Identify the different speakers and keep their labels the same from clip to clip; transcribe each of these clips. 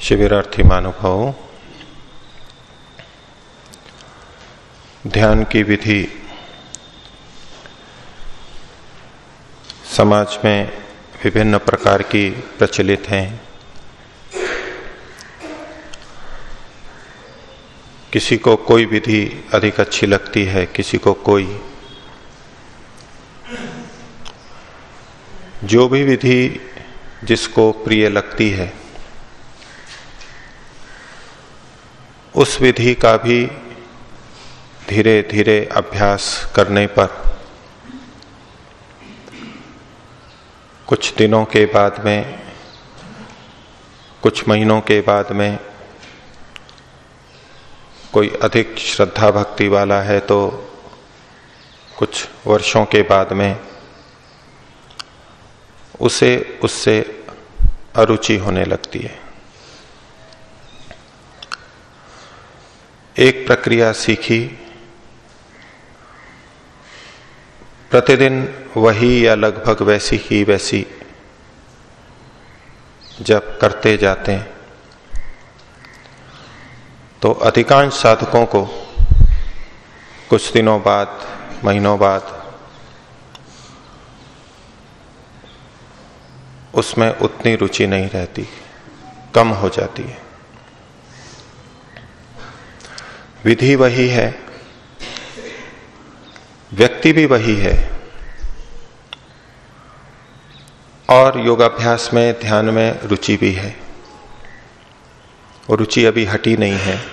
Speaker 1: शिविरार्थी महानुभाव ध्यान की विधि समाज में विभिन्न प्रकार की प्रचलित हैं। किसी को कोई विधि अधिक अच्छी लगती है, किसी को कोई। जो भी विधि जिसको प्रिय लगती है, उस विधि का भी धीरे धीरे अभ्यास करने पर कुछ दिनों के बाद में, कुछ महीनों के बाद में कोई अधिक श्रद्धा भक्ति वाला है तो कुछ वर्षों के बाद में उसे, उससे अरुचि होने लगती है। एक प्रक्रिया सीखी प्रतिदिन वही या लगभग वैसी ही वैसी जब करते जाते हैं। तो अधिकांश साधकों को कुछ दिनों बाद, महीनों बाद, उसमें उतनी रुचि नहीं रहती, कम हो जाती है। विधि वही है व्यक्ति भी वही है। और योगाभ्यास में, ध्यान में रुचि भी है। और रुचि अभी हटी नहीं है।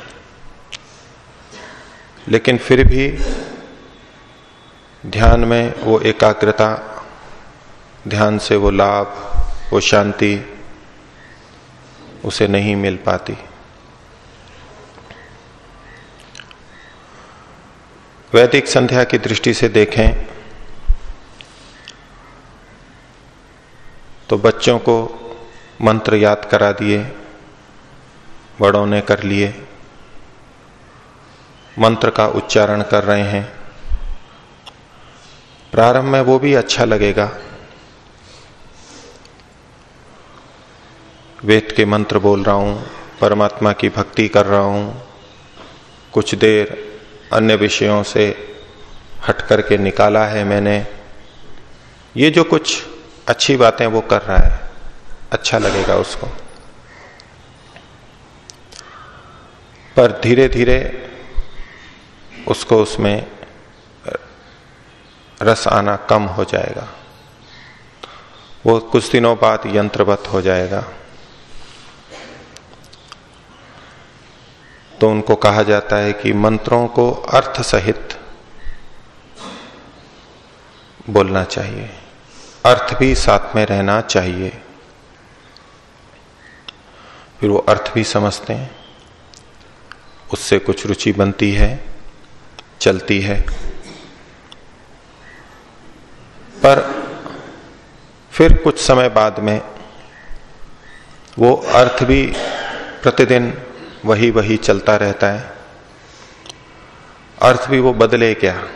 Speaker 1: लेकिन फिर भी ध्यान में वो एकाग्रता, ध्यान से वो लाभ, वो शांति, उसे नहीं मिल पाती। वैदिक संध्या की दृष्टि से देखें तो बच्चों को मंत्र याद करा दिए, बड़ों ने कर लिए, मंत्र का उच्चारण कर रहे हैं। प्रारंभ में वो भी अच्छा लगेगा। वेद के मंत्र बोल रहा हूँ, परमात्मा की भक्ति कर रहा हूँ, कुछ देर अन्य विषयों से हट करके निकाला है मैंने। ये जो कुछ अच्छी बातें वो कर रहा है अच्छा लगेगा उसको। पर धीरे धीरे उसको उसमें रस आना कम हो जाएगा। वो कुछ दिनों बाद यंत्रवत हो जाएगा। तो उनको कहा जाता है कि मंत्रों को अर्थ सहित बोलना चाहिए। अर्थ भी साथ में रहना चाहिए। फिर वो अर्थ भी समझते हैं। उससे कुछ रुचि बनती है, चलती है। पर फिर कुछ समय बाद में वो अर्थ भी प्रतिदिन वही वही चलता रहता है। अर्थ भी वो बदले क्या?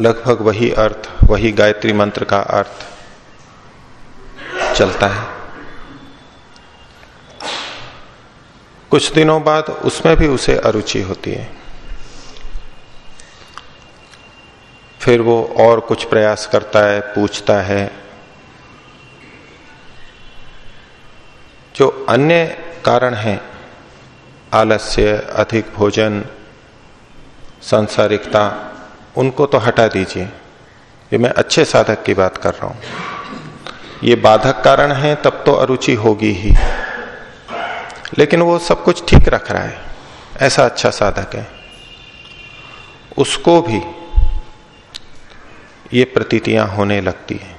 Speaker 1: लगभग वही अर्थ, वही गायत्री मंत्र का अर्थ चलता है। कुछ दिनों बाद उसमें भी उसे अरुचि होती है। फिर वो और कुछ प्रयास करता है, पूछता है। जो अन्य कारण हैं आलस्य, अधिक भोजन, सांसारिकता, उनको तो हटा दीजिए। ये मैं अच्छे साधक की बात कर रहा हूँ। ये बाधक कारण है, तब तो अरुचि होगी ही। लेकिन वो सब कुछ ठीक रख रहा है। ऐसा अच्छा साधक है। उसको भी ये प्रतीतियाँ होने लगती है।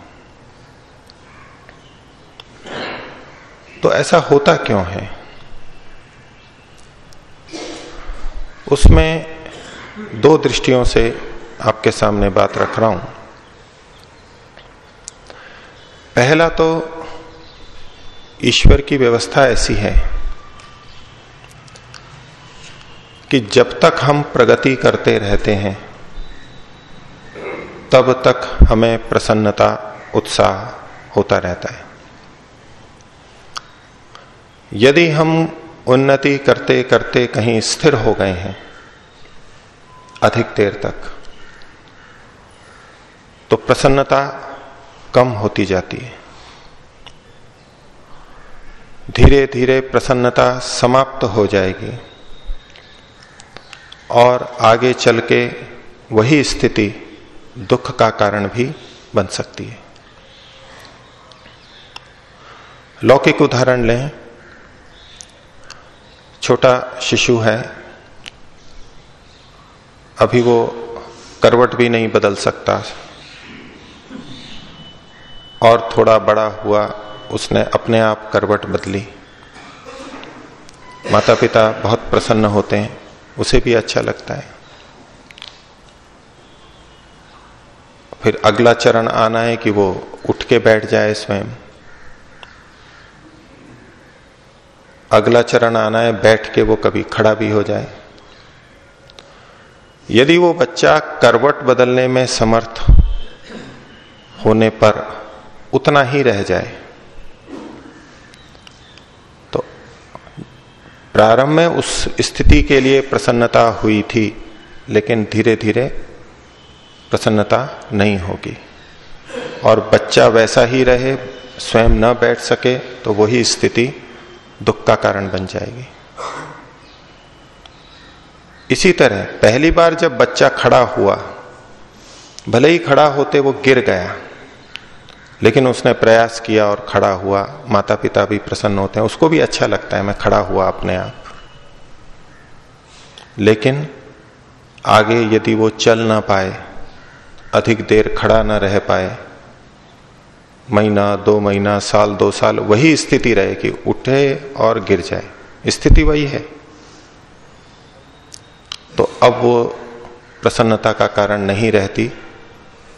Speaker 1: तो ऐसा होता क्यों है? उसमें दो दृष्टियों से आपके सामने बात रख रहा हूँ। पहला तो ईश्वर की व्यवस्था ऐसी है कि जब तक हम प्रगति करते रहते हैं, तब तक हमें प्रसन्नता, उत्साह होता रहता है। यदि हम उन्नति करते करते कहीं स्थिर हो गए हैं, अधिक देर तक। तो प्रसन्नता कम होती जाती है। धीरे धीरे प्रसन्नता समाप्त हो जाएगी और आगे चल के वही स्थिति दुख का कारण भी बन सकती है। लौकिक उदाहरण लें। छोटा शिशु है, अभी वो करवट भी नहीं बदल सकता। और थोड़ा बड़ा हुआ, उसने अपने आप करवट बदली। माता पिता बहुत प्रसन्न होते हैं, उसे भी अच्छा लगता है। फिर अगला चरण आना है कि वो उठ के बैठ जाए स्वयं। अगला चरण आना है, बैठ के वो कभी खड़ा भी हो जाए। यदि वो बच्चा करवट बदलने में समर्थ होने पर उतना ही रह जाए तो प्रारंभ में उस स्थिति के लिए प्रसन्नता हुई थी, लेकिन धीरे धीरे प्रसन्नता नहीं होगी। और बच्चा वैसा ही रहे, स्वयं न बैठ सके तो वही स्थिति दुख का कारण बन जाएगी। इसी तरह, पहली बार जब बच्चा खड़ा हुआ, भले ही खड़ा होते वो गिर गया, लेकिन उसने प्रयास किया और खड़ा हुआ माता पिता भी प्रसन्न होते हैं, उसको भी अच्छा लगता है, मैं खड़ा हुआ अपने आप। लेकिन आगे यदि वो चल ना पाए, अधिक देर खड़ा ना रह पाए महीना, दो महीना, साल, दो साल, वही स्थिति रहे कि उठे और गिर जाए। स्थिति वही है। तो अब वो प्रसन्नता का कारण नहीं रहती,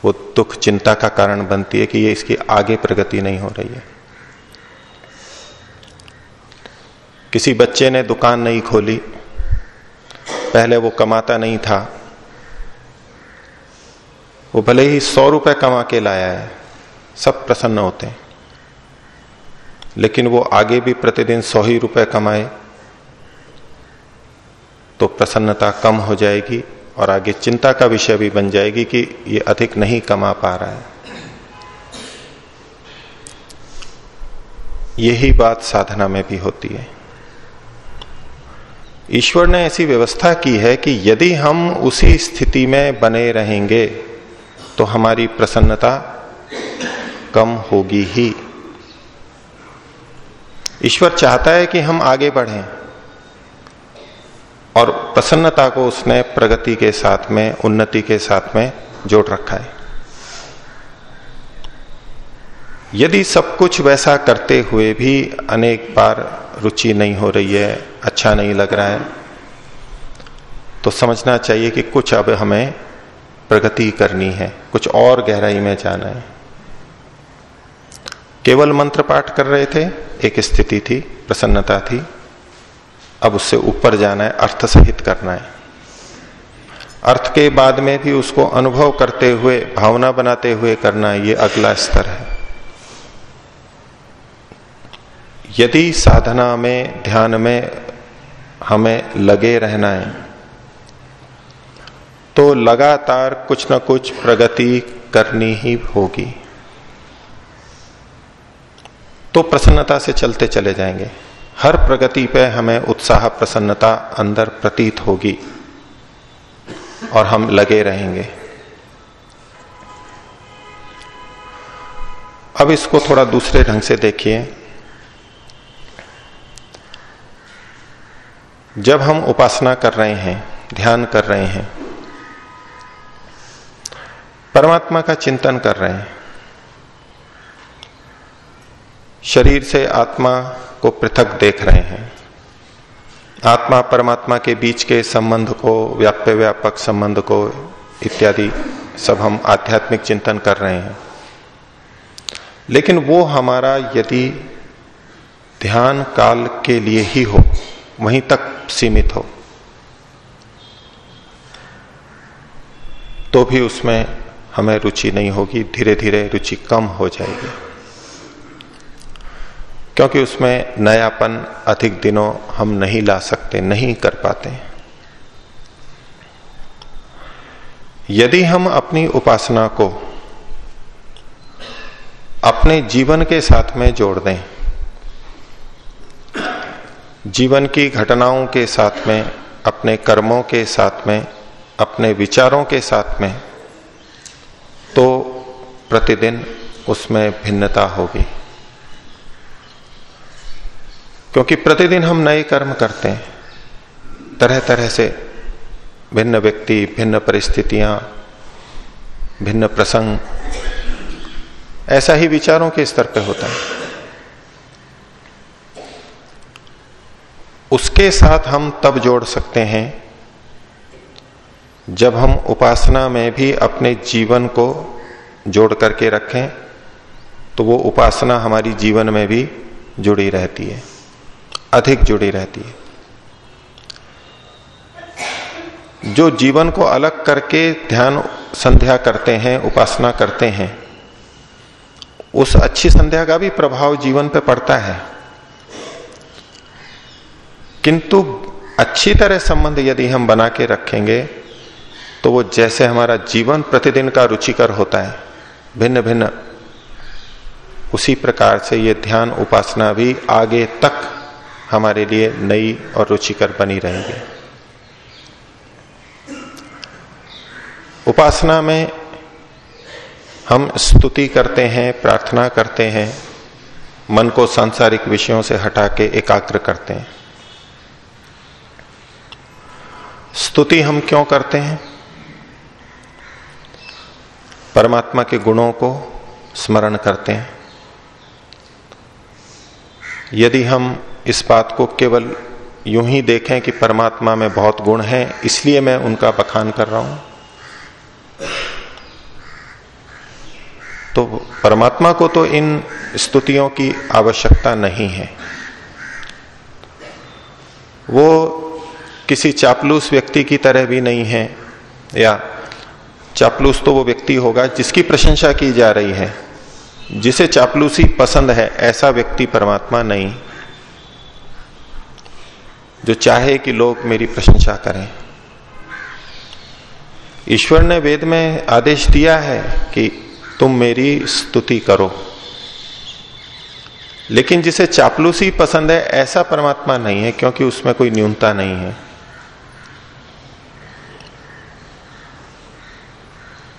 Speaker 1: वो दुख, चिंता का कारण बनती है कि ये इसकी आगे प्रगति नहीं हो रही है। किसी बच्चे ने दुकान नहीं खोली, पहले वो कमाता नहीं था, वो भले ही सौ रुपए कमा के लाया है सब प्रसन्न होते हैं। लेकिन वो आगे भी प्रतिदिन सौ ही रुपए कमाए तो प्रसन्नता कम हो जाएगी और आगे चिंता का विषय भी बन जाएगी कि ये अधिक नहीं कमा पा रहा है। यही बात साधना में भी होती है। ईश्वर ने ऐसी व्यवस्था की है कि यदि हम उसी स्थिति में बने रहेंगे तो हमारी प्रसन्नता कम होगी ही। ईश्वर चाहता है कि हम आगे बढ़ें और प्रसन्नता को उसने प्रगति के साथ में, उन्नति के साथ में जोड़ रखा है। यदि सब कुछ वैसा करते हुए भी अनेक बार रुचि नहीं हो रही है अच्छा नहीं लग रहा है तो समझना चाहिए कि कुछ अब हमें प्रगति करनी है, कुछ और गहराई में जाना है। केवल मंत्र पाठ कर रहे थे, एक स्थिति थी, प्रसन्नता थी। अब उससे ऊपर जाना है, अर्थ सहित करना है। अर्थ के बाद में भी उसको अनुभव करते हुए, भावना बनाते हुए करना ये अगला स्तर है। यदि साधना में, ध्यान में हमें लगे रहना है तो लगातार कुछ ना कुछ प्रगति करनी ही होगी। तो प्रसन्नता से चलते चले जाएँगे। हर प्रगति पे हमें उत्साह, प्रसन्नता अंदर प्रतीत होगी और हम लगे रहेंगे। अब इसको थोड़ा दूसरे ढंग से देखिए। जब हम उपासना कर रहे हैं, ध्यान कर रहे हैं, परमात्मा का चिंतन कर रहे हैं शरीर से आत्मा को पृथक देख रहे हैं। आत्मा परमात्मा के बीच के संबंध को, व्याप्य व्यापक संबंध को इत्यादि सब हम आध्यात्मिक चिंतन कर रहे हैं। लेकिन वो हमारा यदि ध्यान काल के लिए ही हो, वहीं तक सीमित हो तो भी उसमें हमें रुचि नहीं होगी धीरे धीरे रुचि कम हो जाएगी। क्योंकि उसमें नयापन अधिक दिनों हम नहीं ला सकते, नहीं कर पाते। यदि हम अपनी उपासना को अपने जीवन के साथ में जोड़ दें, जीवन की घटनाओं के साथ में, अपने कर्मों के साथ में, अपने विचारों के साथ में तो प्रतिदिन उसमें भिन्नता होगी। क्योंकि प्रतिदिन हम नए कर्म करते हैं। तरह तरह से भिन्न व्यक्ति, भिन्न परिस्थितियाँ, भिन्न प्रसंग, ऐसा ही विचारों के स्तर पर होता है। उसके साथ हम तब जोड़ सकते हैं जब हम उपासना में भी अपने जीवन को जोड़ करके रखें तो वो उपासना हमारी जीवन में भी जुड़ी रहती है। अधिक जुड़ी रहती है। जो जीवन को अलग करके ध्यान संध्या करते हैं, उपासना करते हैं, उस अच्छी संध्या का भी प्रभाव जीवन पर पड़ता है। किंतु अच्छी तरह संबंध यदि हम बना के रखेंगे तो वो जैसे हमारा जीवन प्रतिदिन का रुचिकर होता है भिन्न भिन्न उसी प्रकार से ये ध्यान उपासना भी आगे तक हमारे लिए नई और रुचिकर बनी रहेंगे। उपासना में हम स्तुति करते हैं, प्रार्थना करते हैं, मन को सांसारिक विषयों से हटा के एकाग्र करते हैं। स्तुति हम क्यों करते हैं? परमात्मा के गुणों को स्मरण करते हैं। यदि हम इस बात को केवल यूँ ही देखें कि परमात्मा में बहुत गुण है, इसलिए मैं उनका बखान कर रहा हूँ। तो परमात्मा को तो इन स्तुतियों की आवश्यकता नहीं है। वो किसी चापलूस व्यक्ति की तरह भी नहीं है, या चापलूस तो वो व्यक्ति होगा जिसकी प्रशंसा की जा रही है। जिसे चापलूसी पसंद है, ऐसा व्यक्ति परमात्मा नहीं। जो चाहे कि लोग मेरी प्रशंसा करें। ईश्वर ने वेद में आदेश दिया है कि तुम मेरी स्तुति करो। लेकिन जिसे चापलूसी पसंद है, ऐसा परमात्मा नहीं है, क्योंकि उसमें कोई न्यूनता नहीं है।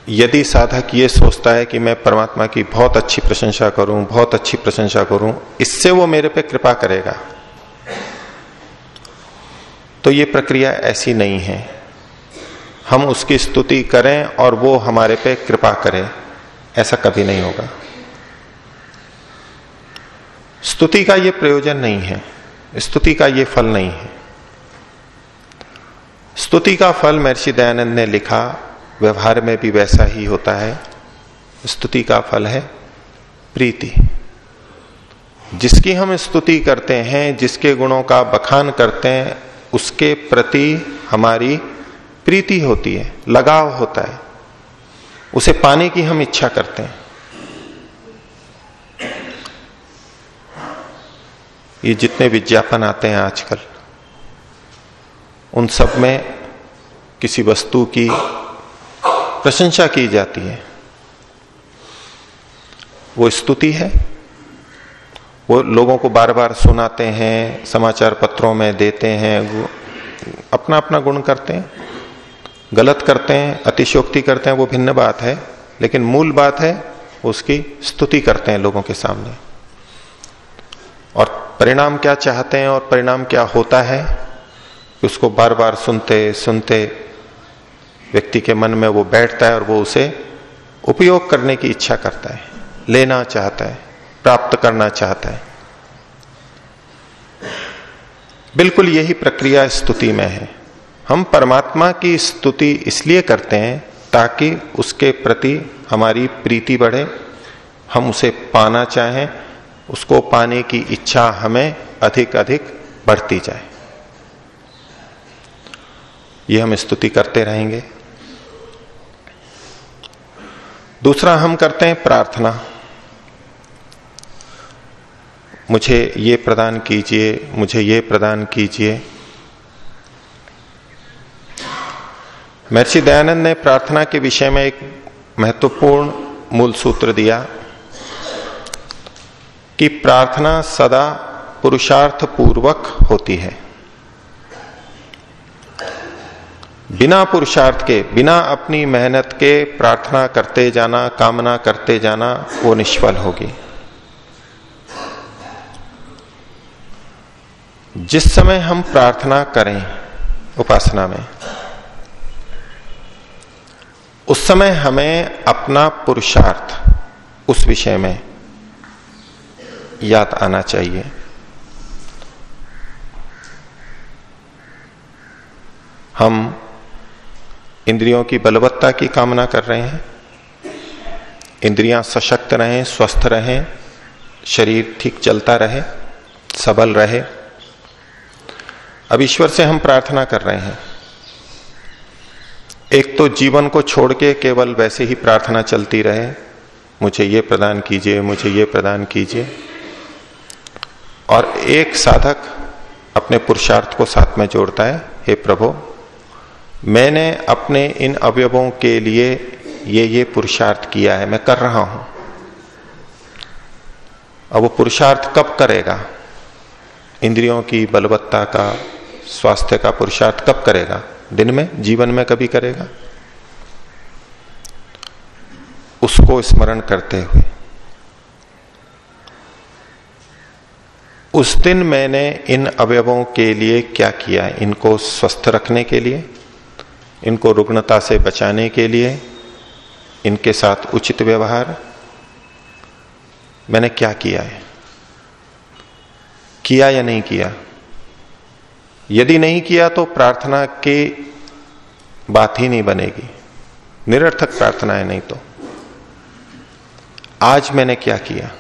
Speaker 1: यदि साधक ये सोचता है कि मैं परमात्मा की बहुत अच्छी प्रशंसा करूँ, बहुत अच्छी प्रशंसा करूँ, इससे वो मेरे पे कृपा करेगा। तो ये प्रक्रिया ऐसी नहीं है। हम उसकी स्तुति करें और वो हमारे पे कृपा करे, ऐसा कभी नहीं होगा। स्तुति का ये प्रयोजन नहीं है, स्तुति का ये फल नहीं है। स्तुति का फल महर्षि दयानंद ने लिखा, व्यवहार में भी वैसा ही होता है। स्तुति का फल है प्रीति। जिसकी हम स्तुति करते हैं, जिसके गुणों का बखान करते हैं उसके प्रति हमारी प्रीति होती है, लगाव होता है। उसे पाने की हम इच्छा करते हैं। ये जितने विज्ञापन आते हैं आजकल, उन सब में किसी वस्तु की प्रशंसा की जाती है। वो स्तुति है। वो लोगों को बार बार सुनाते हैं, समाचार पत्रों में देते हैं अपना अपना गुण करते हैं, गलत करते हैं अतिशोक्ति करते हैं, वो भिन्न बात है, लेकिन मूल बात है, उसकी स्तुति करते हैं लोगों के सामने। और परिणाम क्या चाहते हैं और परिणाम क्या होता है, उसको बार बार सुनते सुनते व्यक्ति के मन में वो बैठता है और वो उसे उपयोग करने की इच्छा करता है, लेना चाहता है। प्राप्त करना चाहता है। बिल्कुल यही प्रक्रिया स्तुति में है। हम परमात्मा की स्तुति इसलिए करते हैं ताकि उसके प्रति हमारी प्रीति बढ़े, हम उसे पाना चाहें, उसको पाने की इच्छा हमें अधिक अधिक बढ़ती जाए। ये हम स्तुति करते रहेंगे। दूसरा हम करते हैं प्रार्थना। मुझे ये प्रदान कीजिए, मुझे ये प्रदान कीजिए। महर्षि दयानंद ने प्रार्थना के विषय में एक महत्वपूर्ण मूल सूत्र दिया कि प्रार्थना सदा पुरुषार्थ पूर्वक होती है। बिना पुरुषार्थ के, बिना अपनी मेहनत के प्रार्थना करते जाना, कामना करते जाना वो निष्फल होगी। जिस समय हम प्रार्थना करें उपासना में, उस समय हमें अपना पुरुषार्थ उस विषय में याद आना चाहिए। हम इंद्रियों की बलवत्ता की कामना कर रहे हैं, इंद्रियाँ सशक्त रहें, स्वस्थ रहें, शरीर ठीक चलता रहे, सबल रहे अब ईश्वर से हम प्रार्थना कर रहे हैं। एक तो जीवन को छोड़ के केवल वैसे ही प्रार्थना चलती रहे। मुझे ये प्रदान कीजिए, मुझे ये प्रदान कीजिए। और एक साधक अपने पुरुषार्थ को साथ में जोड़ता है, हे प्रभु, मैंने अपने इन अवयवों के लिए ये ये पुरुषार्थ किया है, मैं कर रहा हूँ। अब वो पुरुषार्थ कब करेगा? इंद्रियों की बलवत्ता का, स्वास्थ्य का पुरुषार्थ कब करेगा? दिन में? जीवन में कभी करेगा? उसको स्मरण करते हुए। उस दिन मैंने इन अवयवों के लिए क्या किया? इनको स्वस्थ रखने के लिए, इनको रुग्णता से बचाने के लिए, इनके साथ उचित व्यवहार। मैंने क्या किया है? किया या नहीं किया? यदि नहीं किया तो प्रार्थना की बात ही नहीं बनेगी। निरर्थक प्रार्थना है नहीं तो। आज मैंने क्या किया?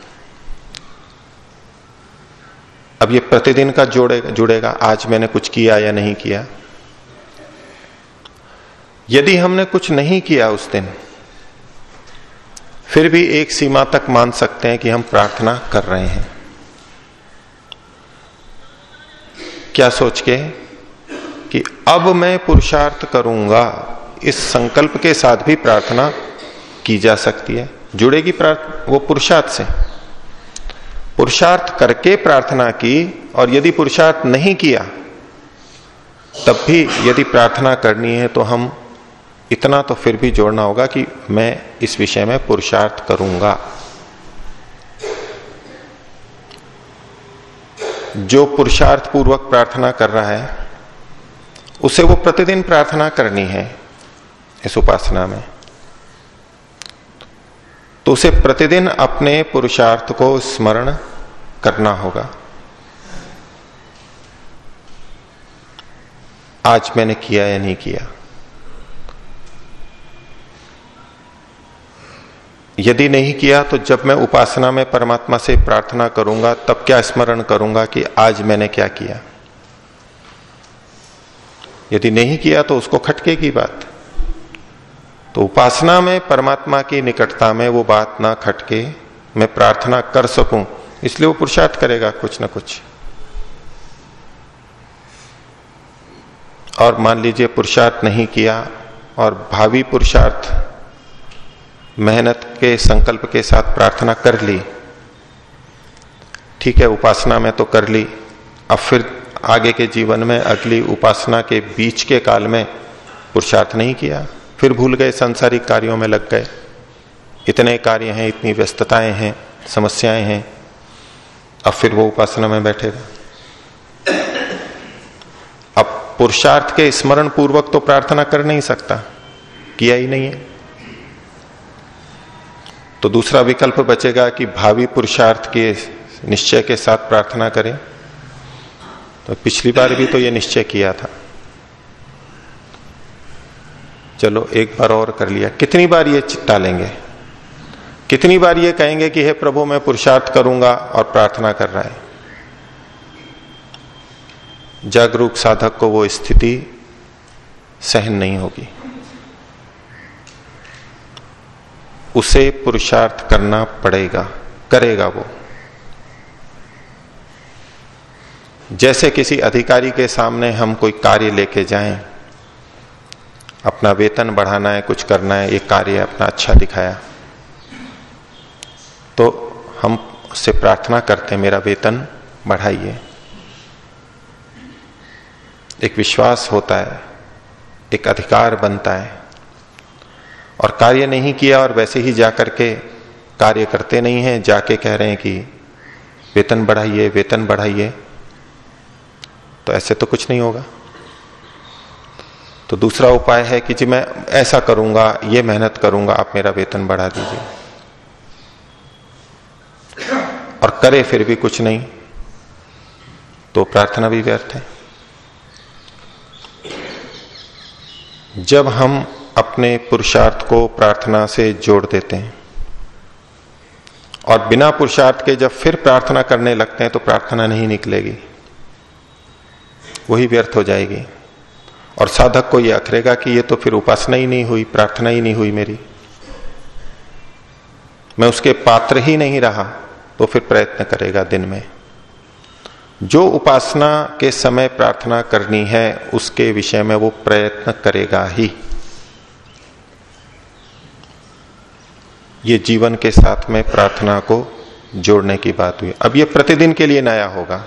Speaker 1: अब ये प्रतिदिन का जोड़ेगा जुड़ेगा, आज मैंने कुछ किया या नहीं किया? यदि हमने कुछ नहीं किया उस दिन, फिर भी एक सीमा तक मान सकते हैं कि हम प्रार्थना कर रहे हैं। क्या सोच के? कि अब मैं पुरुषार्थ करूँगा, इस संकल्प के साथ भी प्रार्थना की जा सकती है। जुड़ेगी प्रार्थ, वो पुरुषार्थ से। पुरुषार्थ करके प्रार्थना की और यदि पुरुषार्थ नहीं किया, तब भी यदि प्रार्थना करनी है तो हम, इतना तो फिर भी जोड़ना होगा कि मैं इस विषय में पुरुषार्थ करूँगा। जो पुरुषार्थ पूर्वक प्रार्थना कर रहा है, उसे वो प्रतिदिन प्रार्थना करनी है इस उपासना में। तो उसे प्रतिदिन अपने पुरुषार्थ को स्मरण करना होगा। आज मैंने किया या नहीं किया? यदि नहीं किया तो जब मैं उपासना में परमात्मा से प्रार्थना करूँगा, तब क्या स्मरण करूँगा कि आज मैंने क्या किया? यदि नहीं किया तो उसको खटके की बात। तो उपासना में परमात्मा की निकटता में वो बात ना खटके, मैं प्रार्थना कर सकूँ, इसलिए वो पुरुषार्थ करेगा कुछ ना कुछ। और मान लीजिए पुरुषार्थ नहीं किया, और भावी पुरुषार्थ मेहनत के संकल्प के साथ प्रार्थना कर ली। ठीक है, उपासना में तो कर ली। अब फिर आगे के जीवन में अगली उपासना के बीच के काल में पुरुषार्थ नहीं किया। फिर भूल गए, सांसारिक कार्यों में लग गए। इतने कार्य हैं, इतनी व्यस्तताएँ हैं, समस्याएँ हैं। अब फिर वो उपासना में बैठेगा अब पुरुषार्थ के स्मरण पूर्वक तो प्रार्थना कर नहीं सकता। किया ही नहीं है। तो दूसरा विकल्प बचेगा कि भावी पुरुषार्थ के निश्चय के साथ प्रार्थना करें। तो पिछली बार भी तो ये निश्चय किया था। चलो, एक बार और कर लिया। कितनी बार ये चिट्टा लेंगे? कितनी बार ये कहेंगे कि, हे प्रभु, मैं पुरुषार्थ करूँगा और प्रार्थना कर रहा है। जागरूक साधक को वो स्थिति सहन नहीं होगी। उसे पुरुषार्थ करना पड़ेगा, करेगा वो। जैसे किसी अधिकारी के सामने हम कोई कार्य लेके जाएँ, अपना वेतन बढ़ाना है, कुछ करना है, एक कार्य अपना अच्छा दिखाया तो हम से प्रार्थना करते हैं, मेरा वेतन बढ़ाइए। एक विश्वास होता है, एक अधिकार बनता है। और कार्य नहीं किया और वैसे ही जाकर के कार्य करते नहीं हैं, जाके कह रहे हैं कि वेतन बढ़ाइए वेतन बढ़ाइए। तो ऐसे तो कुछ नहीं होगा। तो दूसरा उपाय है कि जी मैं ऐसा करूँगा, ये मेहनत करूँगा, आप मेरा वेतन बढ़ा दीजिए। और करे फिर भी कुछ नहीं। तो प्रार्थना भी व्यर्थ है। जब हम अपने पुरुषार्थ को प्रार्थना से जोड़ देते हैं। और बिना पुरुषार्थ के जब फिर प्रार्थना करने लगते हैं तो प्रार्थना नहीं निकलेगी। वही व्यर्थ हो जाएगी। और साधक को यह अखरेगा कि ये तो फिर उपासना ही नहीं हुई, प्रार्थना ही नहीं हुई मेरी। मैं उसके पात्र ही नहीं रहा तो फिर प्रयत्न करेगा दिन में। जो उपासना के समय प्रार्थना करनी है, उसके विषय में वो प्रयत्न करेगा ही। ये जीवन के साथ में प्रार्थना को जोड़ने की बात हुई। अब ये प्रतिदिन के लिए नया होगा।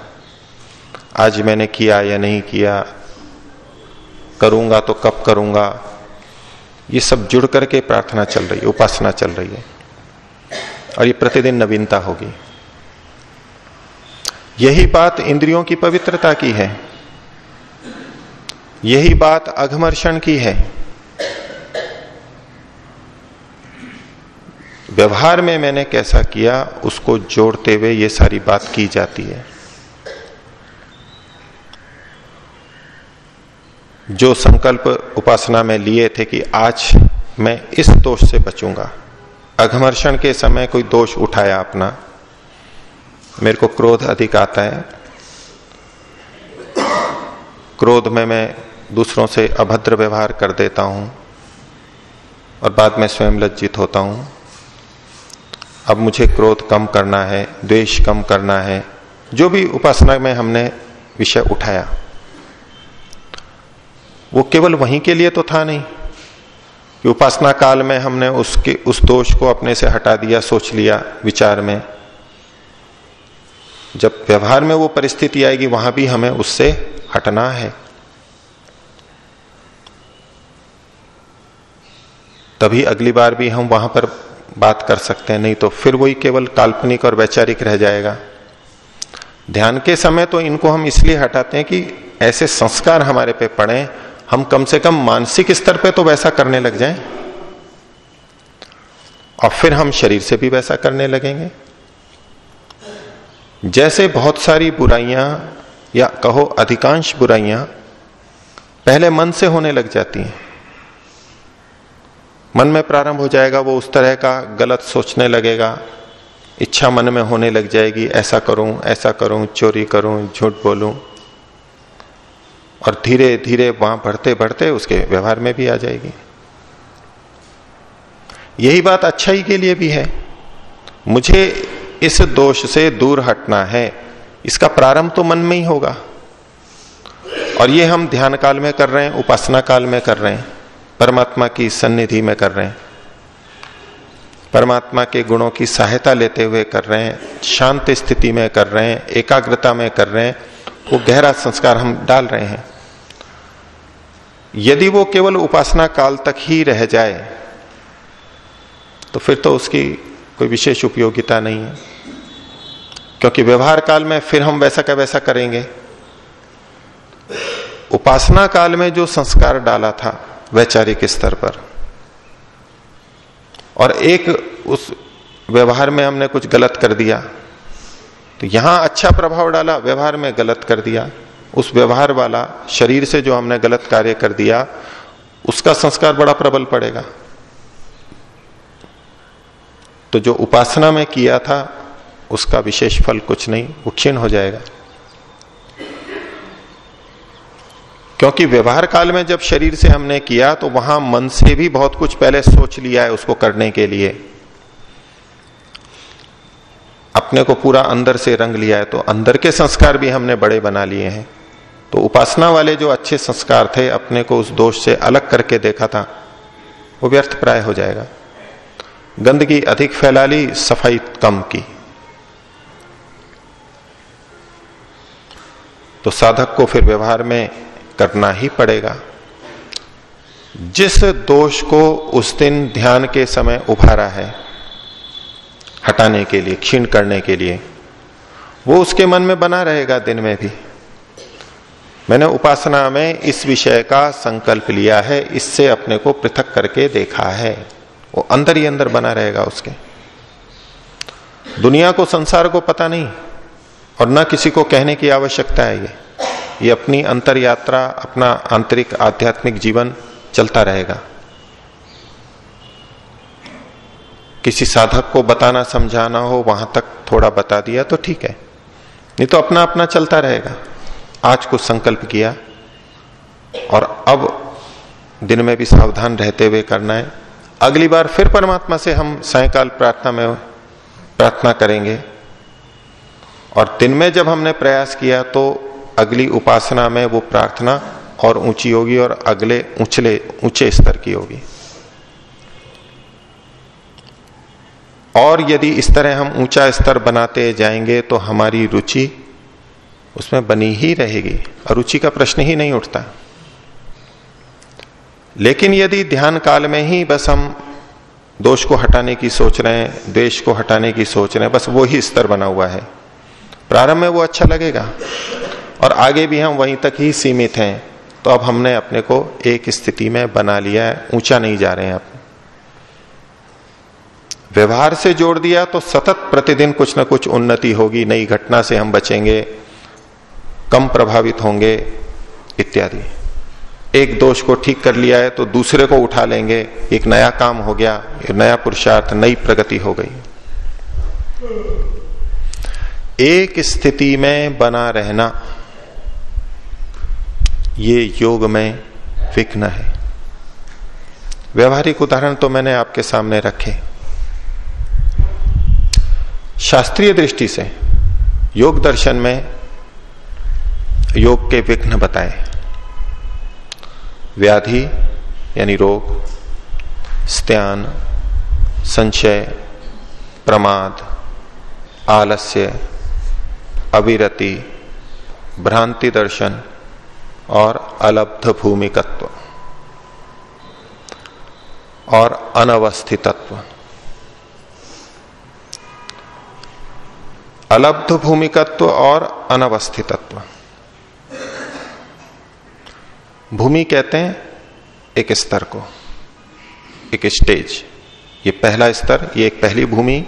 Speaker 1: आज मैंने किया या नहीं किया, करूँगा तो कब करूँगा, ये सब जुड़ करके प्रार्थना चल रही है, उपासना चल रही है। और ये प्रतिदिन नवीनता होगी। यही बात इंद्रियों की पवित्रता की है। यही बात अघमर्षण की है। व्यवहार में मैंने कैसा किया, उसको जोड़ते हुए ये सारी बात की जाती है। जो संकल्प उपासना में लिए थे कि आज मैं इस दोष से बचूँगा। अघमर्षण के समय कोई दोष उठाया अपना। मेरे को क्रोध अधिक आता है। क्रोध में मैं दूसरों से अभद्र व्यवहार कर देता हूँ और बाद में स्वयं लज्जित होता हूँ। अब मुझे क्रोध कम करना है, द्वेष कम करना है। जो भी उपासना में हमने विषय उठाया, वो केवल वहीं के लिए तो था नहीं। कि उपासना काल में हमने उसके, उस दोष को अपने से हटा दिया, सोच लिया विचार में। जब व्यवहार में वो परिस्थिति आएगी, वहाँ भी हमें उससे हटना है। तभी अगली बार भी हम वहाँ पर बात कर सकते हैं, नहीं तो फिर वही केवल काल्पनिक और वैचारिक रह जाएगा। ध्यान के समय तो इनको हम इसलिए हटाते हैं कि ऐसे संस्कार हमारे पे पड़े, हम कम से कम मानसिक स्तर पे तो वैसा करने लग जाएँ, और फिर हम शरीर से भी वैसा करने लगेंगे। जैसे बहुत सारी बुराइयाँ, या कहो अधिकांश बुराइयाँ पहले मन से होने लग जाती हैं मन में प्रारंभ हो जाएगा, वो उस तरह का गलत सोचने लगेगा, इच्छा मन में होने लग जाएगी, ऐसा करूँ ऐसा करूँ, चोरी करूँ, झूठ बोलूँ। और धीरे धीरे, वहाँ बढ़ते बढ़ते उसके व्यवहार में भी आ जाएगी। यही बात अच्छाई के लिए भी है। मुझे इस दोष से दूर हटना है। इसका प्रारंभ तो मन में ही होगा। और ये हम ध्यान काल में कर रहे हैं, उपासना काल में कर रहे हैं। परमात्मा की सन्निधि में कर रहे हैं। परमात्मा के गुणों की सहायता लेते हुए कर रहे हैं, शांत स्थिति में कर रहे हैं, एकाग्रता में कर रहे हैं, वो गहरा संस्कार हम डाल रहे हैं। यदि वो केवल उपासना काल तक ही रह जाए तो फिर तो उसकी कोई विशेष उपयोगिता नहीं है। क्योंकि व्यवहार काल में फिर हम वैसा का वैसा करेंगे। उपासना काल में जो संस्कार डाला था वैचारिक स्तर पर। और एक उस व्यवहार में हमने कुछ गलत कर दिया तो यहाँ अच्छा प्रभाव डाला, व्यवहार में गलत कर दिया। उस व्यवहार वाला शरीर से जो हमने गलत कार्य कर दिया, उसका संस्कार बड़ा प्रबल पड़ेगा। तो जो उपासना में किया था, उसका विशेष फल कुछ नहीं, वो क्षीण हो जाएगा। क्योंकि व्यवहार काल में जब शरीर से हमने किया तो वहाँ मन से भी बहुत कुछ पहले सोच लिया है उसको करने के लिए। अपने को पूरा अंदर से रंग लिया है तो अंदर के संस्कार भी हमने बड़े बना लिए हैं। तो उपासना वाले जो अच्छे संस्कार थे, अपने को उस दोष से अलग करके देखा था, वो व्यर्थ प्राय हो जाएगा। गंदगी अधिक फैला ली सफ़ाई कम की। तो साधक को फिर व्यवहार में करना ही पड़ेगा। जिस दोष को उस दिन ध्यान के समय उभारा है, हटाने के लिए, क्षीण करने के लिए, वो उसके मन में बना रहेगा दिन में भी। मैंने उपासना में इस विषय का संकल्प लिया है, इससे अपने को पृथक करके देखा है। वो अंदर ही अंदर बना रहेगा उसके। दुनिया को, संसार को पता नहीं, और न किसी को कहने की आवश्यकता है ये। ये अपनी अंतर यात्रा अपना आंतरिक आध्यात्मिक जीवन चलता रहेगा। किसी साधक को बताना, समझाना हो, वहाँ तक थोड़ा बता दिया तो ठीक है। नहीं तो अपना अपना चलता रहेगा। आज कुछ संकल्प किया और अब दिन में भी सावधान रहते हुए करना है। अगली बार फिर परमात्मा से हम सायकाल प्रार्थना में प्रार्थना करेंगे। और दिन में जब हमने प्रयास किया तो अगली उपासना में वो प्रार्थना और ऊँची होगी और अगले ऊंचले ऊँचे स्तर की होगी। और यदि इस तरह हम ऊँचा स्तर बनाते जाएँगे तो हमारी रुचि उसमें बनी ही रहेगी और रुचि का प्रश्न ही नहीं उठता। लेकिन यदि ध्यान काल में ही बस हम दोष को हटाने की सोच रहे हैं द्वेश को हटाने की सोच रहे हैं, बस वो ही स्तर बना हुआ है। प्रारंभ में वो अच्छा लगेगा। और आगे भी हम वहीं तक ही सीमित हैं। तो अब हमने अपने को एक स्थिति में बना लिया है, ऊँचा नहीं जा रहे हैं अब व्यवहार से जोड़ दिया तो सतत प्रतिदिन कुछ ना कुछ उन्नति होगी, नई घटना से हम बचेंगे, कम प्रभावित होंगे, इत्यादि। एक दोष को ठीक कर लिया है तो दूसरे को उठा लेंगे, एक नया काम हो गया नया पुरुषार्थ, नई प्रगति हो गई। एक स्थिति में बना रहना ये योग में विघ्न है। व्यवहारिक उदाहरण तो मैंने आपके सामने रखे। शास्त्रीय दृष्टि से योग दर्शन में योग के विघ्न बताए। व्याधि, यानी रोग, स्त्यान, संशय, प्रमाद, आलस्य, अविरति, भ्रांति दर्शन और अलब्ध भूमिकत्व और अनवस्थितत्व। अलब्ध भूमिकत्व और अनवस्थितत्व। भूमि कहते हैं एक स्तर को, एक स्टेज। ये पहला स्तर, ये एक पहली भूमि,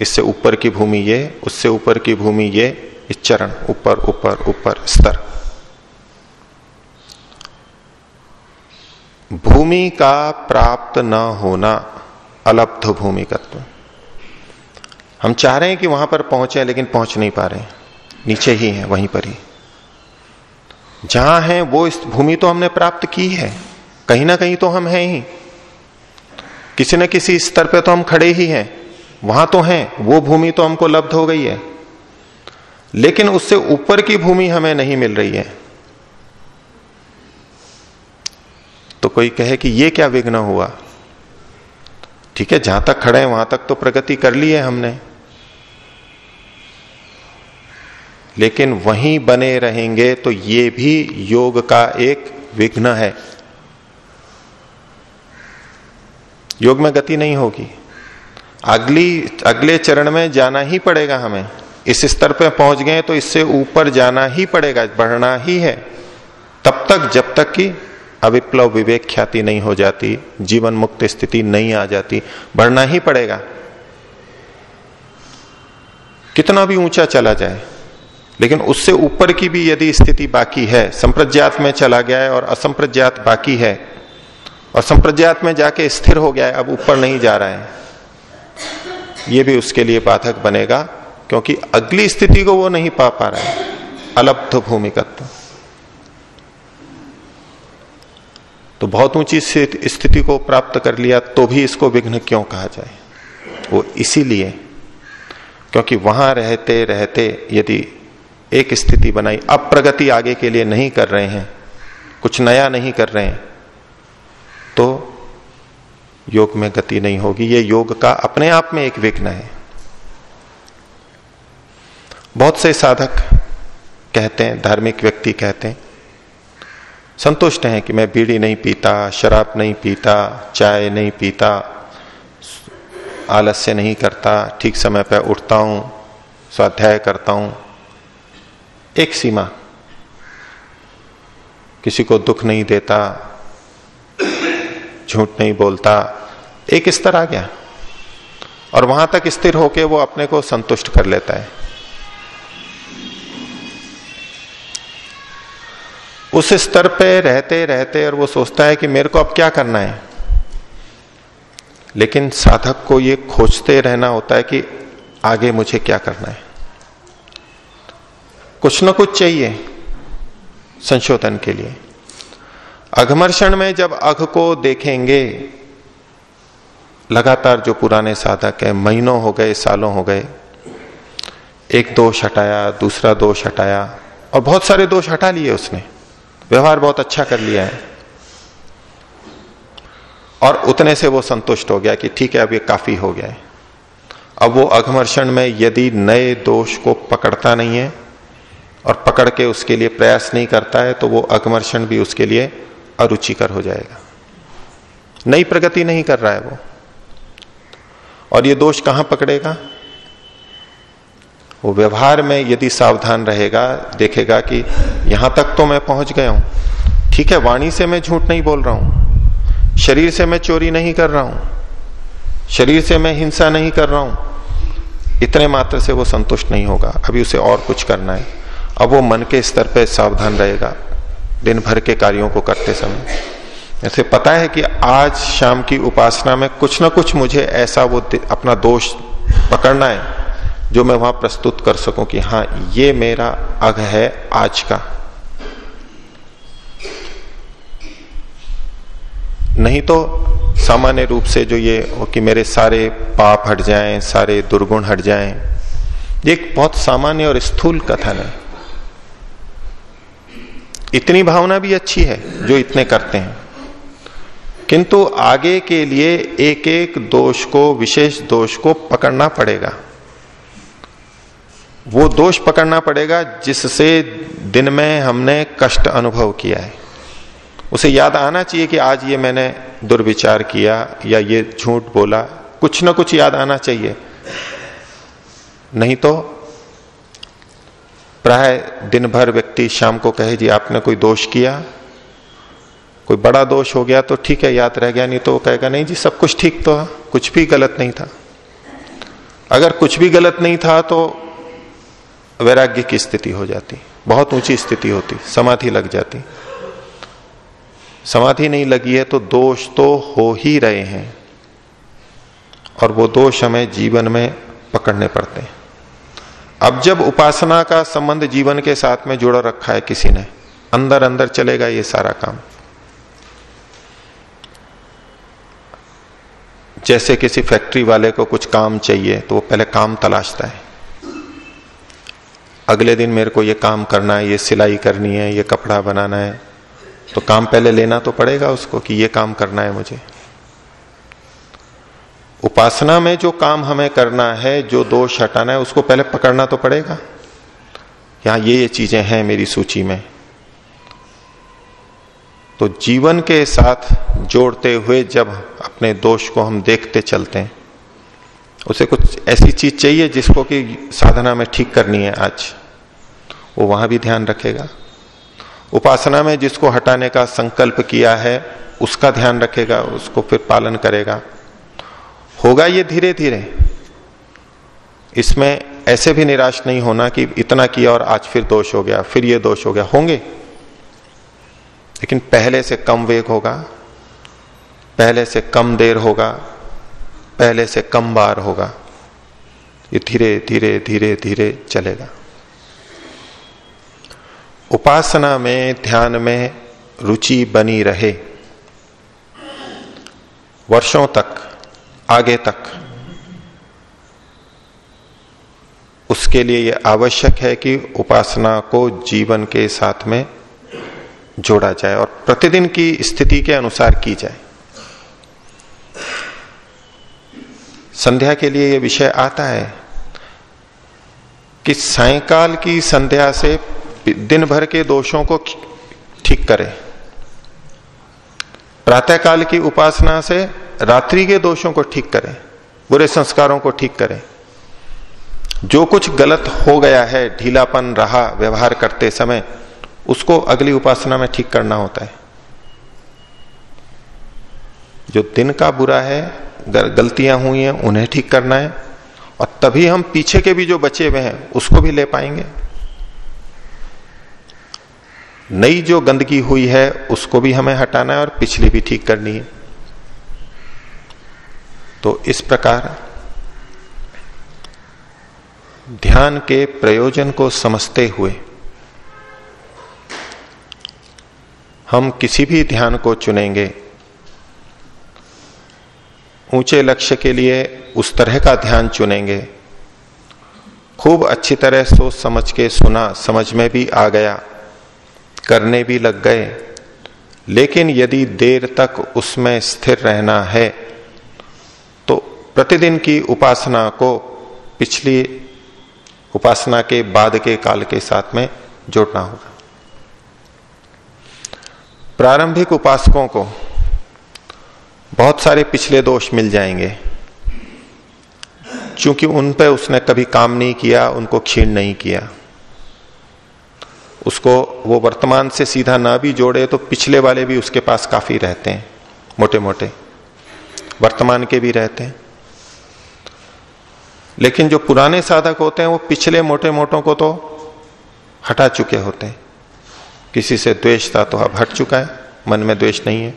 Speaker 1: इससे ऊपर की भूमि ये, उससे ऊपर की भूमि ये, इस चरण, ऊपर ऊपर ऊपर, स्तर। भूमि का प्राप्त न होना अलब्ध भूमिकत्व। हम चाह रहे हैं कि वहाँ पर पहुँचे, लेकिन पहुँच नहीं पा रहे। नीचे ही है, वहीं पर ही। जहाँ है, वो इस भूमि तो हमने प्राप्त की है। कहीं ना कहीं तो हम हैं ही। किसी न किसी स्तर पे तो हम खड़े ही हैं। वहाँ तो हैं, वो भूमि तो हमको लब्ध हो गई है। लेकिन उससे ऊपर की भूमि हमें नहीं मिल रही है। तो कोई कहे कि ये क्या विघ्न हुआ? ठीक है, जहाँ तक खड़े हैं, वहाँ तक तो प्रगति कर ली है हमने। लेकिन वहीं बने रहेंगे तो ये भी योग का एक विघ्न है। योग में गति नहीं होगी। अगली, अगले चरण में जाना ही पड़ेगा हमें। इस स्तर पे पहुँच गए तो इससे ऊपर जाना ही पड़ेगा, बढ़ना ही है। तब तक, जब तक कि अविप्लव विवेक ख्याति नहीं हो जाती, जीवन मुक्त स्थिति नहीं आ जाती, बढ़ना ही पड़ेगा। कितना भी ऊँचा चला जाए, लेकिन उससे ऊपर की भी यदि स्थिति बाकी है, संप्रज्ञात में चला गया है और असंप्रज्ञात बाकी है, और संप्रज्ञात में जाके स्थिर हो गया है, अब ऊपर नहीं जा रहा है, ये भी उसके लिए बाधक बनेगा, क्योंकि अगली स्थिति को वो नहीं पा पा रहा है, अलब्ध भूमिकत्व। तो बहुत ऊँची स्थिति को प्राप्त कर लिया तो भी इसको विघ्न क्यों कहा जाए? वो इसीलिए क्योंकि वहाँ रहते रहते यदि एक स्थिति बनाई, अब प्रगति आगे के लिए नहीं कर रहे हैं, कुछ नया नहीं कर रहे हैं तो योग में गति नहीं होगी। ये योग का अपने आप में एक विघ्न है। बहुत से साधक कहते हैं, धार्मिक व्यक्ति कहते हैं संतुष्ट हैं कि मैं बीड़ी नहीं पीता, शराब नहीं पीता, चाय नहीं पीता, आलस्य नहीं करता, ठीक समय पर उठता हूँ, स्वाध्याय करता हूँ। एक सीमा, किसी को दुख नहीं देता, झूठ नहीं बोलता, एक स्तर आ गया। और वहाँ तक स्थिर होके वो अपने को संतुष्ट कर लेता है। उस स्तर पे रहते रहते और वो सोचता है कि मेरे को अब क्या करना है। लेकिन साधक को ये खोजते रहना होता है कि आगे मुझे क्या करना है। कुछ ना कुछ चाहिए संशोधन के लिए। अघमर्षण में जब अघ को देखेंगे, लगातार जो पुराने साधक है, महीनों हो गए, सालों हो गए, एक दोष हटाया, दूसरा दोष हटाया और बहुत सारे दोष हटा लिए उसने। व्यवहार बहुत अच्छा कर लिया है। और उतने से वो संतुष्ट हो गया कि ठीक है, अब ये काफ़ी हो गया है। अब वो अघमर्षण में यदि नए दोष को पकड़ता नहीं है और पकड़ के उसके लिए प्रयास नहीं करता है तो वो अघमर्षण भी उसके लिए अरुचिकर हो जाएगा। नई प्रगति नहीं कर रहा है वो। और ये दोष कहाँ पकड़ेगा? वो व्यवहार में यदि सावधान रहेगा, देखेगा कि यहाँ तक तो मैं पहुँच गया हूँ। ठीक है, वाणी से मैं झूठ नहीं बोल रहा हूँ। शरीर से मैं चोरी नहीं कर रहा हूँ। शरीर से मैं हिंसा नहीं कर रहा हूँ। इतने मात्र से वो संतुष्ट नहीं होगा। अभी उसे और कुछ करना है। अब वो मन के स्तर पर सावधान रहेगा, दिन भर के कार्यों को करते समय। ऐसे पता है कि आज शाम की उपासना में कुछ ना कुछ मुझे ऐसा वो अपना दोष पकड़ना है। जो मैं वहाँ प्रस्तुत कर सकूँ कि हाँ ये मेरा अघ है आज का। नहीं तो सामान्य रूप से जो ये कि मेरे सारे पाप हट जाएँ, सारे दुर्गुण हट जाएँ, ये एक बहुत सामान्य और स्थूल कथन है। इतनी भावना भी अच्छी है जो इतने करते हैं। किंतु आगे के लिए एक एक दोष को, विशेष दोष को पकड़ना पड़ेगा। वो दोष पकड़ना पड़ेगा जिससे दिन में हमने कष्ट अनुभव किया है। उसे याद आना चाहिए कि आज ये मैंने दुर्विचार किया या ये झूठ बोला। कुछ ना कुछ याद आना चाहिए। नहीं तो प्राय दिन भर व्यक्ति शाम को कहे, जी, आपने कोई दोष किया? कोई बड़ा दोष हो गया तो ठीक है, याद रह गया। नहीं तो वो कहेगा, नहीं जी, सब कुछ ठीक तो कुछ भी गलत नहीं था। अगर कुछ भी गलत नहीं था तो वैराग्य की स्थिति हो जाती। बहुत ऊँची स्थिति होती, समाधि लग जाती। समाधि नहीं लगी है तो दोष तो हो ही रहे हैं। और वो दोष हमें जीवन में पकड़ने पड़ते हैं। अब जब उपासना का संबंध जीवन के साथ में जुड़ा रखा है किसी ने, अंदर अंदर चलेगा ये सारा काम। जैसे किसी फैक्ट्री वाले को कुछ काम चाहिए तो वो पहले काम तलाशता है। अगले दिन मेरे को ये काम करना है, ये सिलाई करनी है, ये कपड़ा बनाना है। तो काम पहले लेना तो पड़ेगा उसको कि ये काम करना है मुझे। उपासना में जो काम हमें करना है, जो दोष हटाना है, उसको पहले पकड़ना तो पड़ेगा। यहाँ ये ये चीज़ें हैं मेरी सूची में। तो जीवन के साथ जोड़ते हुए जब अपने दोष को हम देखते चलते हैं, उसे कुछ ऐसी चीज़ चाहिए जिसको कि साधना में ठीक करनी है आज। वो वहाँ भी ध्यान रखेगा। उपासना में जिसको हटाने का संकल्प किया है, उसका ध्यान रखेगा, उसको फिर पालन करेगा। होगा ये धीरे धीरे इसमें ऐसे भी निराश नहीं होना कि इतना किया और आज फिर दोष हो गया, फिर ये दोष हो गया। होंगे। लेकिन पहले से कम वेग होगा, पहले से कम देर होगा, पहले से कम बार होगा। ये धीरे धीरे धीरे धीरे चलेगा। उपासना में, ध्यान में रुचि बनी रहे। वर्षों तक, आगे तक। उसके लिए यह आवश्यक है कि उपासना को जीवन के साथ में जोड़ा जाए और प्रतिदिन की स्थिति के अनुसार की जाए। संध्या के लिए यह विषय आता है कि सायकाल की संध्या से दिन भर के दोषों को ठीक करे। प्रातःकाल की उपासना से रात्रि के दोषों को ठीक करें, बुरे संस्कारों को ठीक करें। जो कुछ गलत हो गया है, ढीलापन, रहा, व्यवहार करते समय, उसको अगली उपासना में ठीक करना होता है। जो दिन का बुरा है गलतियाँ हुई हैं, उन्हें ठीक करना है, और तभी हम पीछे के भी जो बचे हुए हैं, उसको भी ले पाएँगे। नई जो गंदगी हुई है, उसको भी हमें हटाना है और पिछली भी ठीक करनी है। तो इस प्रकार ध्यान के प्रयोजन को समझते हुए हम किसी भी ध्यान को चुनेंगे। ऊँचे लक्ष्य के लिए उस तरह का ध्यान चुनेंगे। खूब अच्छी तरह सोच समझ के सुना, समझ में भी आ गया। करने भी लग गए। लेकिन यदि देर तक उसमें स्थिर रहना है तो प्रतिदिन की उपासना को पिछली उपासना के बाद के काल के साथ में जोड़ना होगा। प्रारंभिक उपासकों को बहुत सारे पिछले दोष मिल जाएँगे। क्योंकि उन पर उसने कभी काम नहीं किया, उनको क्षीण नहीं किया। उसको वो वर्तमान से सीधा ना भी जोड़े तो पिछले वाले भी उसके पास काफ़ी रहते हैं मोटे मोटे वर्तमान के भी रहते हैं। लेकिन जो पुराने साधक होते हैं, वो पिछले मोटे मोटों को तो हटा चुके होते हैं। किसी से द्वेष था तो अब हट चुका है, मन में द्वेष नहीं है।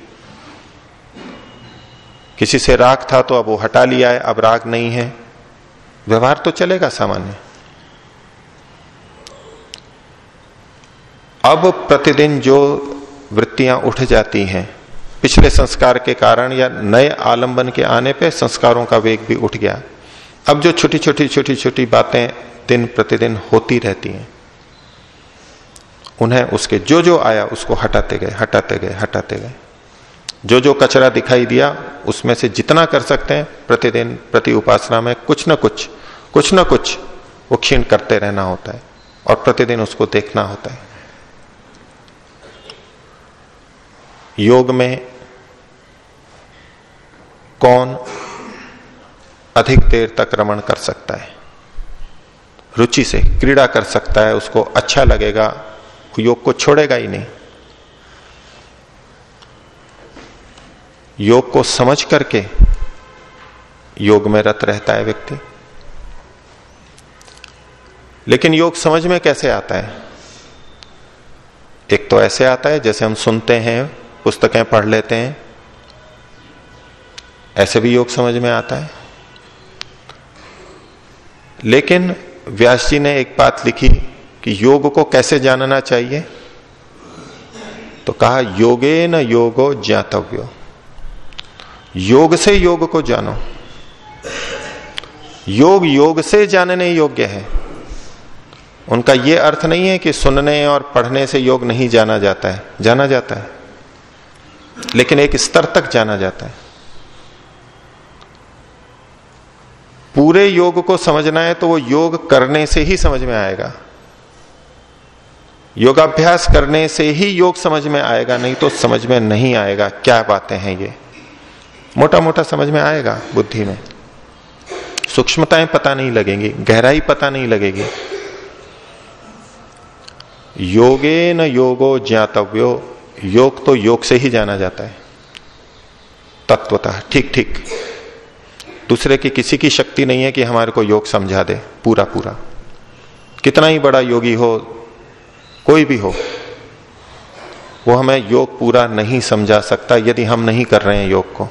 Speaker 1: किसी से राग था तो अब वो हटा लिया है, अब राग नहीं है। व्यवहार तो चलेगा सामान्य। अब प्रतिदिन जो वृत्तियाँ उठ जाती हैं, पिछले संस्कार के कारण या नए आलंबन के आने पे संस्कारों का वेग भी उठ गया। अब जो छोटी छोटी छोटी छोटी बातें दिन प्रतिदिन होती रहती हैं, उन्हें उसके जो जो आया उसको हटाते गए हटाते गए हटाते गए। जो जो कचरा दिखाई दिया, उसमें से जितना कर सकते हैं, प्रतिदिन, प्रति उपासना में कुछ ना कुछ कुछ ना कुछ वो क्षीण करते रहना होता है और प्रतिदिन उसको देखना होता है। योग में कौन अधिक देर तक रमण कर सकता है? रुचि से, क्रीड़ा कर सकता है, उसको अच्छा लगेगा, योग को छोड़ेगा ही नहीं। योग को समझ करके योग में रत रहता है व्यक्ति। लेकिन योग समझ में कैसे आता है? एक तो ऐसे आता है जैसे हम सुनते हैं पुस्तकें पढ़ लेते हैं। ऐसे भी योग समझ में आता है। लेकिन व्यास जी ने एक बात लिखी कि योग को कैसे जानना चाहिए? तो कहा, योगे न योगो ज्ञातव्यो। योग से योग को जानो। योग योग से जानने योग्य है। उनका यह अर्थ नहीं है कि सुनने और पढ़ने से योग नहीं जाना जाता है। जाना जाता है। लेकिन एक स्तर तक जाना जाता है। पूरे योग को समझना है तो वो योग करने से ही समझ में आएगा। योगाभ्यास करने से ही योग समझ में आएगा, नहीं तो समझ में नहीं आएगा। क्या बातें हैं ये? मोटा मोटा समझ में आएगा बुद्धि में। सूक्ष्मताएँ पता नहीं लगेंगी, गहराई पता नहीं लगेगी। योगे न योगो ज्ञातव्यो योग तो योग से ही जाना जाता है। तत्वतः, ठीक ठीक। दूसरे की किसी की शक्ति नहीं है कि हमारे को योग समझा दे पूरा पूरा कितना ही बड़ा योगी हो, कोई भी हो, वो हमें योग पूरा नहीं समझा सकता यदि हम नहीं कर रहे हैं योग को।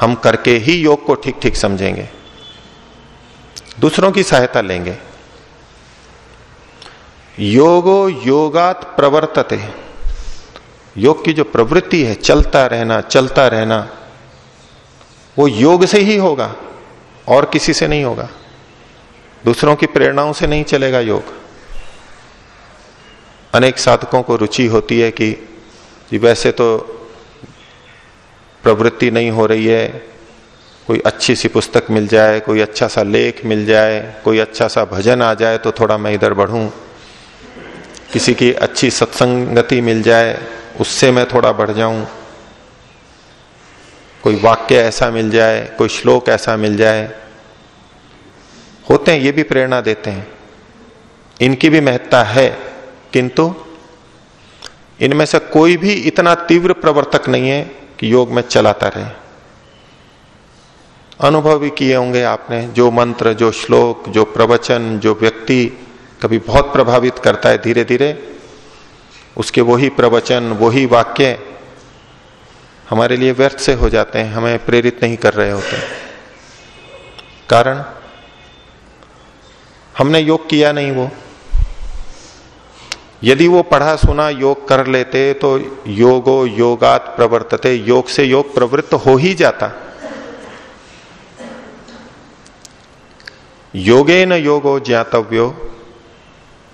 Speaker 1: हम करके ही योग को ठीक ठीक समझेंगे। दूसरों की सहायता लेंगे। योगो योगात प्रवर्तते। योग की जो प्रवृत्ति है, चलता रहना चलता रहना, वो योग से ही होगा, और किसी से नहीं होगा। दूसरों की प्रेरणाओं से नहीं चलेगा योग। अनेक साधकों को रुचि होती है कि, जी, वैसे तो प्रवृत्ति नहीं हो रही है, कोई अच्छी सी पुस्तक मिल जाए, कोई अच्छा सा लेख मिल जाए, कोई अच्छा सा भजन आ जाए तो थोड़ा मैं इधर बढ़ूं। किसी की अच्छी सत्संगति मिल जाए उससे मैं थोड़ा बढ़ जाऊँ। कोई वाक्य ऐसा मिल जाए, कोई श्लोक ऐसा मिल जाए। होते हैं, ये भी प्रेरणा देते हैं। इनकी भी महत्ता है, किंतु इनमें से कोई भी इतना तीव्र प्रवर्तक नहीं है कि योग में चलाता रहे। अनुभव भी किए होंगे आपने, जो मंत्र, जो श्लोक, जो प्रवचन, जो व्यक्ति कभी बहुत प्रभावित करता है धीरे धीरे उसके वही प्रवचन, वही वाक्य हमारे लिए व्यर्थ से हो जाते हैं, हमें प्रेरित नहीं कर रहे होते। कारण? हमने योग किया नहीं वो। यदि वो पढ़ा सुना योग कर लेते तो योगो योगात प्रवर्तते, योग से योग प्रवृत्त हो ही जाता। योगे न योगो ज्ञातव्यो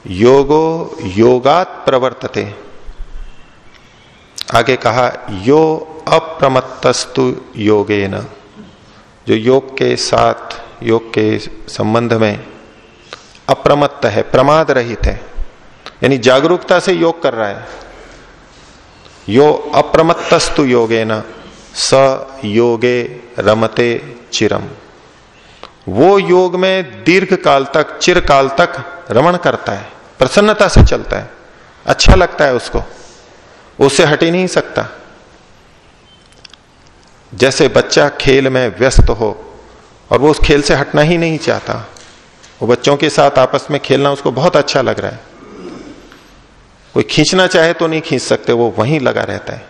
Speaker 1: योगो योगात प्रवर्तते। आगे कहा, यो अप्रमत्तस्तु योगे न जो योग के साथ, योग के संबंध में अप्रमत्त है प्रमाद रहित है, यानी जागरूकता से योग कर रहा है। यो अप्रमत्तस्तु योगे न स योगे रमते चिरम। वो योग में दीर्घ काल तक, चिरकाल तक रमण करता है, प्रसन्नता से चलता है अच्छा लगता है उसको उससे हट ही नहीं सकता। जैसे बच्चा खेल में व्यस्त हो और वो उस खेल से हटना ही नहीं चाहता, वो बच्चों के साथ आपस में खेलना उसको बहुत अच्छा लग रहा है। कोई खींचना चाहे तो नहीं खींच सकते, वो वहीं लगा रहता है,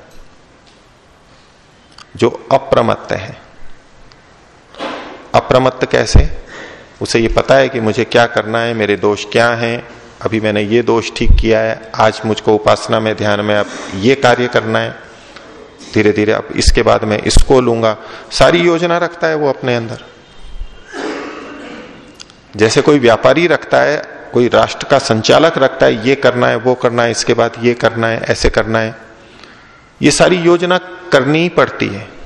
Speaker 1: जो अप्रमत्त है। अप्रमत्त कैसे? उसे ये पता है कि मुझे क्या करना है, मेरे दोष क्या हैं? अभी मैंने ये दोष ठीक किया है, आज मुझको उपासना में, ध्यान में अब ये कार्य करना है। धीरे धीरे अब इसके बाद मैं इसको लूँगा। सारी योजना रखता है वो अपने अंदर। जैसे कोई व्यापारी रखता है, कोई राष्ट्र का संचालक रखता है, ये करना है, वो करना है, इसके बाद ये करना है, ऐसे करना है। ये सारी योजना करनी ही पड़ती है।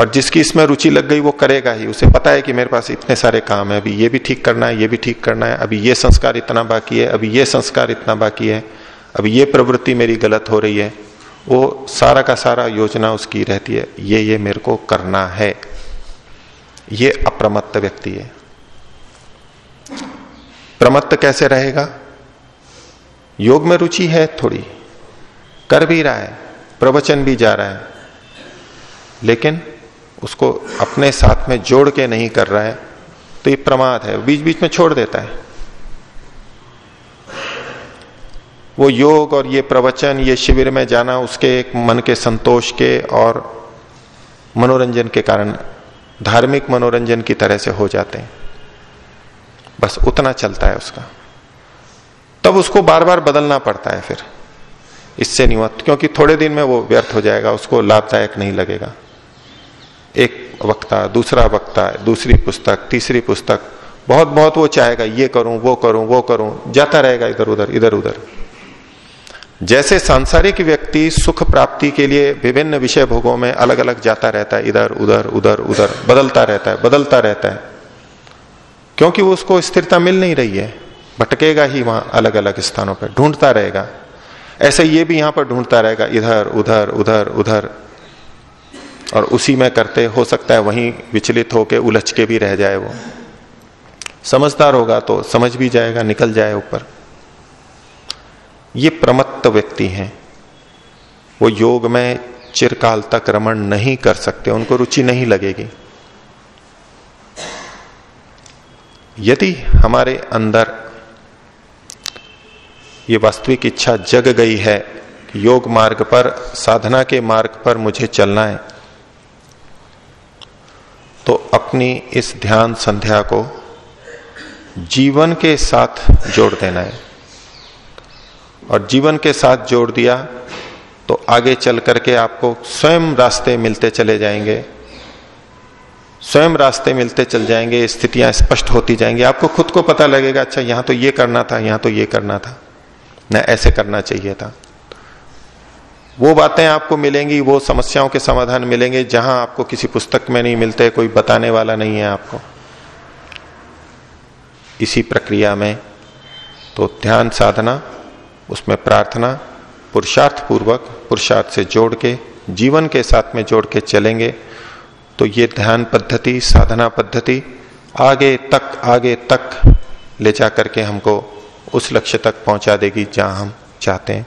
Speaker 1: और जिसकी इसमें रुचि लग गई वो करेगा ही। उसे पता है कि मेरे पास इतने सारे काम है, अभी ये भी ठीक करना है, ये भी ठीक करना है, अभी ये संस्कार इतना बाकी है, अभी ये संस्कार इतना बाकी है, अभी ये प्रवृत्ति मेरी गलत हो रही है। वो सारा का सारा योजना उसकी रहती है। ये ये मेरे को करना है। ये अप्रमत्त व्यक्ति है। प्रमत्त कैसे रहेगा? योग में रुचि है थोड़ी। कर भी रहा है, प्रवचन भी जा रहा है। लेकिन उसको अपने साथ में जोड़ के नहीं कर रहा है तो ये प्रमाद है बीच बीच में छोड़ देता है। वो योग और ये प्रवचन, ये शिविर में जाना, उसके एक मन के संतोष के और मनोरंजन के कारण धार्मिक मनोरंजन की तरह से हो जाते हैं। बस उतना चलता है उसका। तब उसको बार बार बदलना पड़ता है फिर। इससे नहीं हुआ, क्योंकि थोड़े दिन में वो व्यर्थ हो जाएगा, उसको लाभदायक नहीं लगेगा। एक वक्ता, दूसरा वक्ता, दूसरी पुस्तक, तीसरी पुस्तक, बहुत बहुत वो चाहेगा, ये करूँ, वो करूँ वो करूँ, जाता रहेगा इधर उधर इधर उधर। जैसे सांसारिक व्यक्ति सुख प्राप्ति के लिए विभिन्न विषय भोगों में अलग अलग जाता रहता है, इधर, उधर उधर उधर, बदलता रहता है, बदलता रहता है। क्योंकि उसको स्थिरता मिल नहीं रही है, भटकेगा ही वहाँ अलग अलग स्थानों पर, ढूंढता रहेगा। ऐसे ये भी यहाँ पर ढूंढता रहेगा, इधर, उधर उधर उधर। और उसी में करते, हो सकता है वहीं विचलित होके उलझ के भी रह जाए वो। समझदार होगा तो समझ भी जाएगा, निकल जाए ऊपर। ये प्रमत्त व्यक्ति हैं। वो योग में चिरकाल तक रमण नहीं कर सकते, उनको रुचि नहीं लगेगी। यदि हमारे अंदर ये वास्तविक इच्छा जग गई है योग मार्ग पर, साधना के मार्ग पर मुझे चलना है तो अपनी इस ध्यान संध्या को जीवन के साथ जोड़ देना है। और जीवन के साथ जोड़ दिया तो आगे चल करके आपको स्वयं रास्ते मिलते चले जाएँगे। स्वयं रास्ते मिलते चल जाएँगे, स्थितियाँ स्पष्ट होती जाएँगी। आपको खुद को पता लगेगा अच्छा यहाँ तो ये करना था, यहाँ तो ये करना था। न ऐसे करना चाहिए था। वो बातें आपको मिलेंगी, वो समस्याओं के समाधान मिलेंगे, जहाँ आपको किसी पुस्तक में नहीं मिलते, कोई बताने वाला नहीं है आपको। इसी प्रक्रिया में तो ध्यान साधना, उसमें प्रार्थना पुरुषार्थ पूर्वक पुरुषार्थ से जोड़ के, जीवन के साथ में जोड़ के चलेंगे। तो ये ध्यान पद्धति, साधना पद्धति, आगे तक आगे तक ले जा करके हमको उस लक्ष्य तक पहुँचा देगी जहाँ हम चाहते हैं।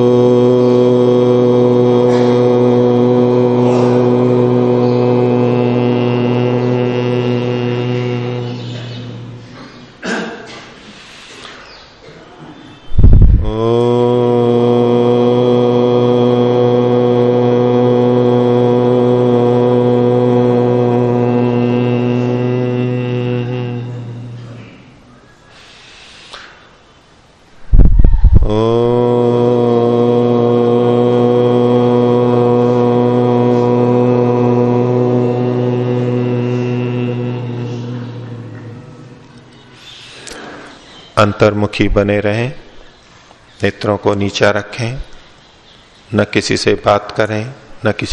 Speaker 1: अंतर्मुखी बने रहें नेत्रों को नीचा रखें न किसी से बात करें न किसी